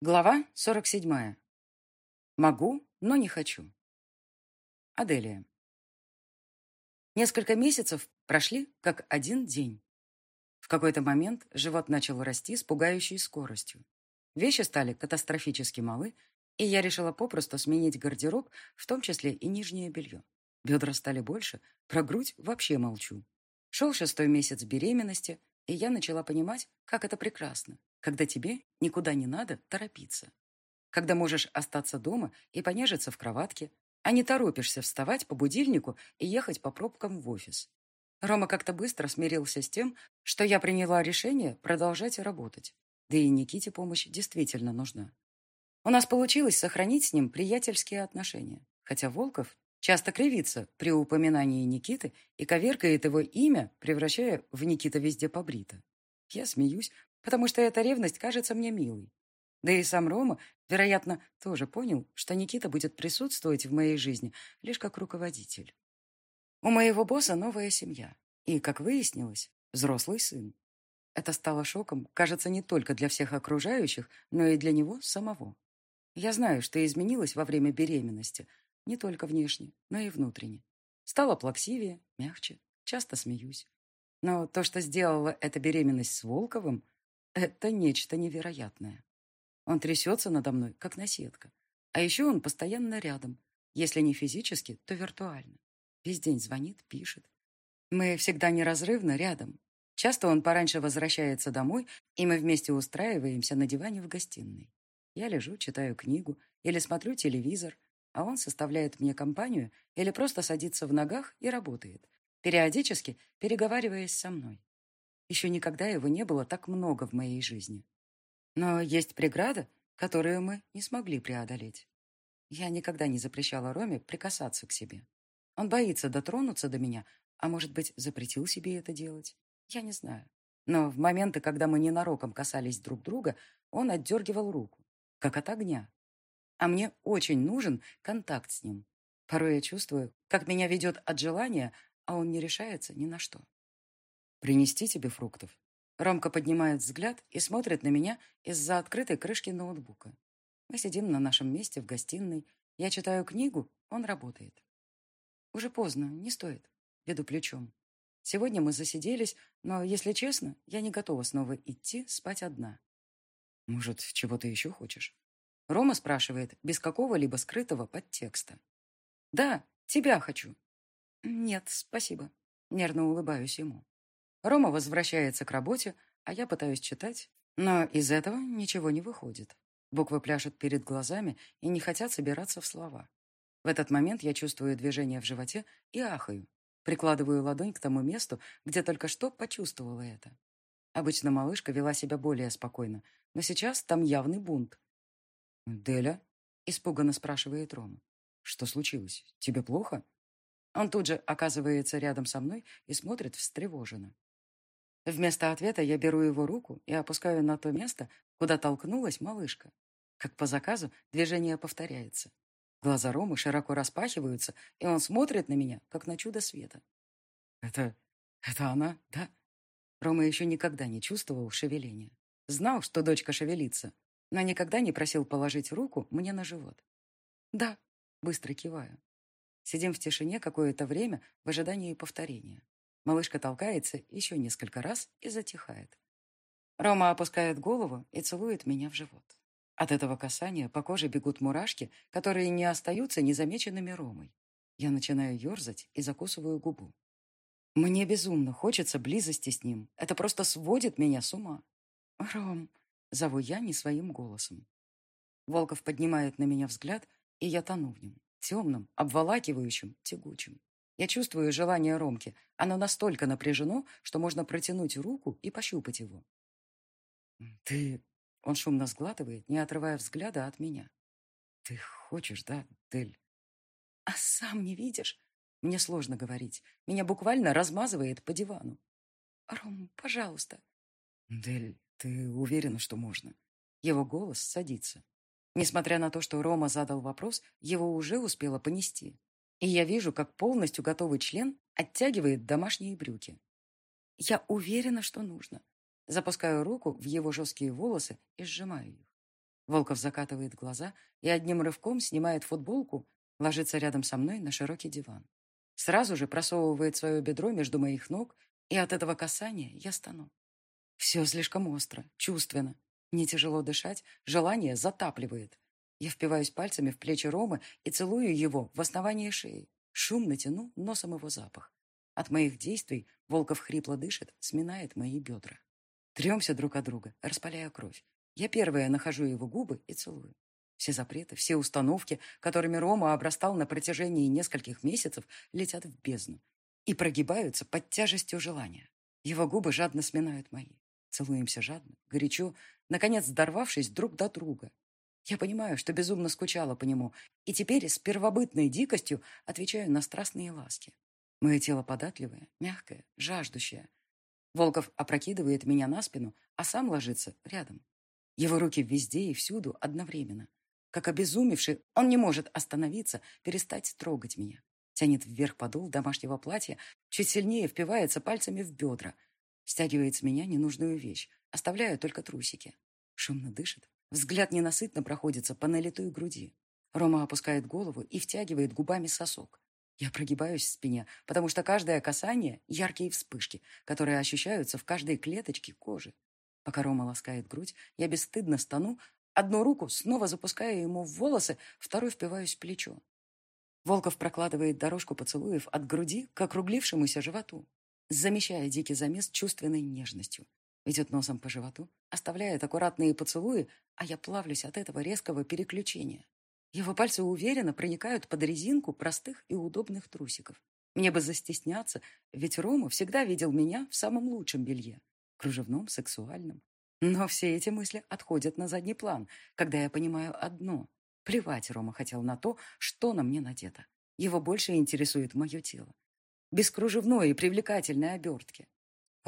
Глава 47. Могу, но не хочу. Аделия. Несколько месяцев прошли, как один день. В какой-то момент живот начал расти с пугающей скоростью. Вещи стали катастрофически малы, и я решила попросту сменить гардероб, в том числе и нижнее белье. Бедра стали больше, про грудь вообще молчу. Шел шестой месяц беременности, и я начала понимать, как это прекрасно когда тебе никуда не надо торопиться. Когда можешь остаться дома и понежиться в кроватке, а не торопишься вставать по будильнику и ехать по пробкам в офис. Рома как-то быстро смирился с тем, что я приняла решение продолжать работать. Да и Никите помощь действительно нужна. У нас получилось сохранить с ним приятельские отношения, хотя Волков часто кривится при упоминании Никиты и коверкает его имя, превращая в Никита везде побрито. Я смеюсь, потому что эта ревность кажется мне милой. Да и сам Рома, вероятно, тоже понял, что Никита будет присутствовать в моей жизни лишь как руководитель. У моего босса новая семья. И, как выяснилось, взрослый сын. Это стало шоком, кажется, не только для всех окружающих, но и для него самого. Я знаю, что изменилось во время беременности, не только внешне, но и внутренне. Стала плаксивее, мягче, часто смеюсь. Но то, что сделала эта беременность с Волковым, это нечто невероятное. Он трясется надо мной, как наседка. А еще он постоянно рядом. Если не физически, то виртуально. Весь день звонит, пишет. Мы всегда неразрывно рядом. Часто он пораньше возвращается домой, и мы вместе устраиваемся на диване в гостиной. Я лежу, читаю книгу или смотрю телевизор, а он составляет мне компанию или просто садится в ногах и работает, периодически переговариваясь со мной. Еще никогда его не было так много в моей жизни. Но есть преграда, которую мы не смогли преодолеть. Я никогда не запрещала Роме прикасаться к себе. Он боится дотронуться до меня, а может быть, запретил себе это делать. Я не знаю. Но в моменты, когда мы ненароком касались друг друга, он отдергивал руку, как от огня. А мне очень нужен контакт с ним. Порой я чувствую, как меня ведет от желания, а он не решается ни на что. «Принести тебе фруктов?» Ромка поднимает взгляд и смотрит на меня из-за открытой крышки ноутбука. Мы сидим на нашем месте в гостиной. Я читаю книгу, он работает. Уже поздно, не стоит. Веду плечом. Сегодня мы засиделись, но, если честно, я не готова снова идти спать одна. Может, чего ты еще хочешь? Рома спрашивает, без какого-либо скрытого подтекста. Да, тебя хочу. Нет, спасибо. Нервно улыбаюсь ему. Рома возвращается к работе, а я пытаюсь читать, но из этого ничего не выходит. Буквы пляшут перед глазами и не хотят собираться в слова. В этот момент я чувствую движение в животе и ахаю. Прикладываю ладонь к тому месту, где только что почувствовала это. Обычно малышка вела себя более спокойно, но сейчас там явный бунт. «Деля?» – испуганно спрашивает Рома. «Что случилось? Тебе плохо?» Он тут же оказывается рядом со мной и смотрит встревоженно. Вместо ответа я беру его руку и опускаю на то место, куда толкнулась малышка. Как по заказу, движение повторяется. Глаза Ромы широко распахиваются, и он смотрит на меня, как на чудо света. «Это... это она, да?» Рома еще никогда не чувствовал шевеления. Знал, что дочка шевелится, но никогда не просил положить руку мне на живот. «Да», — быстро киваю. Сидим в тишине какое-то время в ожидании повторения. Малышка толкается еще несколько раз и затихает. Рома опускает голову и целует меня в живот. От этого касания по коже бегут мурашки, которые не остаются незамеченными Ромой. Я начинаю ерзать и закусываю губу. Мне безумно хочется близости с ним. Это просто сводит меня с ума. «Ром», — зову я не своим голосом. Волков поднимает на меня взгляд, и я тону в нем, темным, обволакивающим, тягучим. Я чувствую желание Ромки. Оно настолько напряжено, что можно протянуть руку и пощупать его. «Ты...» Он шумно сглатывает, не отрывая взгляда от меня. «Ты хочешь, да, Дель?» «А сам не видишь?» Мне сложно говорить. Меня буквально размазывает по дивану. «Ром, пожалуйста». «Дель, ты уверена, что можно?» Его голос садится. Несмотря на то, что Рома задал вопрос, его уже успела понести и я вижу, как полностью готовый член оттягивает домашние брюки. Я уверена, что нужно. Запускаю руку в его жесткие волосы и сжимаю их. Волков закатывает глаза и одним рывком снимает футболку, ложится рядом со мной на широкий диван. Сразу же просовывает свое бедро между моих ног, и от этого касания я стану. Все слишком остро, чувственно. Не тяжело дышать, желание затапливает. Я впиваюсь пальцами в плечи Ромы и целую его в основание шеи. Шумно тяну носом его запах. От моих действий Волков хрипло дышит, сминает мои бедра. Тремся друг от друга, распаляя кровь. Я первая нахожу его губы и целую. Все запреты, все установки, которыми Рома обрастал на протяжении нескольких месяцев, летят в бездну и прогибаются под тяжестью желания. Его губы жадно сминают мои. Целуемся жадно, горячо, наконец дорвавшись друг до друга. Я понимаю, что безумно скучала по нему, и теперь с первобытной дикостью отвечаю на страстные ласки. Мое тело податливое, мягкое, жаждущее. Волков опрокидывает меня на спину, а сам ложится рядом. Его руки везде и всюду одновременно. Как обезумевший, он не может остановиться, перестать трогать меня. Тянет вверх подол домашнего платья, чуть сильнее впивается пальцами в бедра. Стягивает с меня ненужную вещь, оставляя только трусики. Шумно дышит, взгляд ненасытно проходится по налитой груди. Рома опускает голову и втягивает губами сосок. Я прогибаюсь в спине, потому что каждое касание — яркие вспышки, которые ощущаются в каждой клеточке кожи. Пока Рома ласкает грудь, я бесстыдно стану, одну руку снова запускаю ему в волосы, второй впиваюсь в плечо. Волков прокладывает дорожку поцелуев от груди к округлившемуся животу, замещая дикий замес чувственной нежностью. Ведет носом по животу, оставляет аккуратные поцелуи, а я плавлюсь от этого резкого переключения. Его пальцы уверенно проникают под резинку простых и удобных трусиков. Мне бы застесняться, ведь Рома всегда видел меня в самом лучшем белье. Кружевном, сексуальном. Но все эти мысли отходят на задний план, когда я понимаю одно. Плевать Рома хотел на то, что на мне надето. Его больше интересует мое тело. Без кружевной и привлекательной обертки.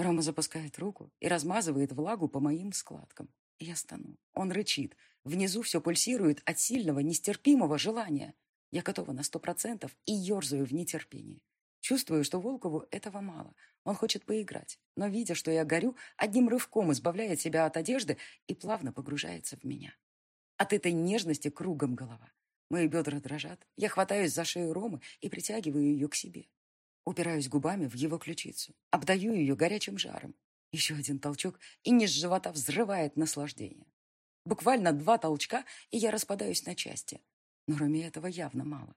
Рома запускает руку и размазывает влагу по моим складкам. Я стану. Он рычит. Внизу все пульсирует от сильного, нестерпимого желания. Я готова на сто процентов и ерзаю в нетерпении. Чувствую, что Волкову этого мало. Он хочет поиграть, но, видя, что я горю, одним рывком избавляет себя от одежды и плавно погружается в меня. От этой нежности кругом голова. Мои бедра дрожат. Я хватаюсь за шею Ромы и притягиваю ее к себе. Упираюсь губами в его ключицу. Обдаю ее горячим жаром. Еще один толчок, и низ живота взрывает наслаждение. Буквально два толчка, и я распадаюсь на части. Но Роме этого явно мало.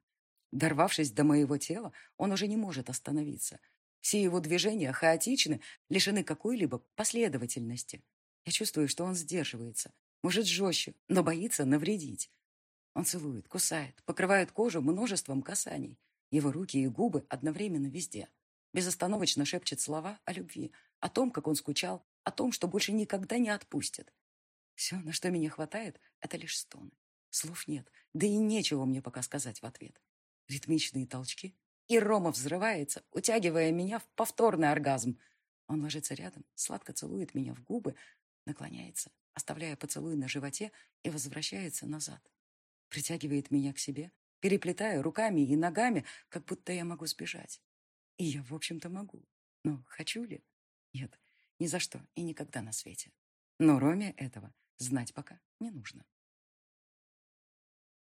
Дорвавшись до моего тела, он уже не может остановиться. Все его движения хаотичны, лишены какой-либо последовательности. Я чувствую, что он сдерживается, может жестче, но боится навредить. Он целует, кусает, покрывает кожу множеством касаний. Его руки и губы одновременно везде. Безостановочно шепчет слова о любви, о том, как он скучал, о том, что больше никогда не отпустит. Все, на что меня хватает, это лишь стоны. Слов нет, да и нечего мне пока сказать в ответ. Ритмичные толчки, и Рома взрывается, утягивая меня в повторный оргазм. Он ложится рядом, сладко целует меня в губы, наклоняется, оставляя поцелуй на животе и возвращается назад. Притягивает меня к себе, переплетая руками и ногами, как будто я могу сбежать. И я, в общем-то, могу. Но хочу ли? Нет, ни за что и никогда на свете. Но Роме этого знать пока не нужно.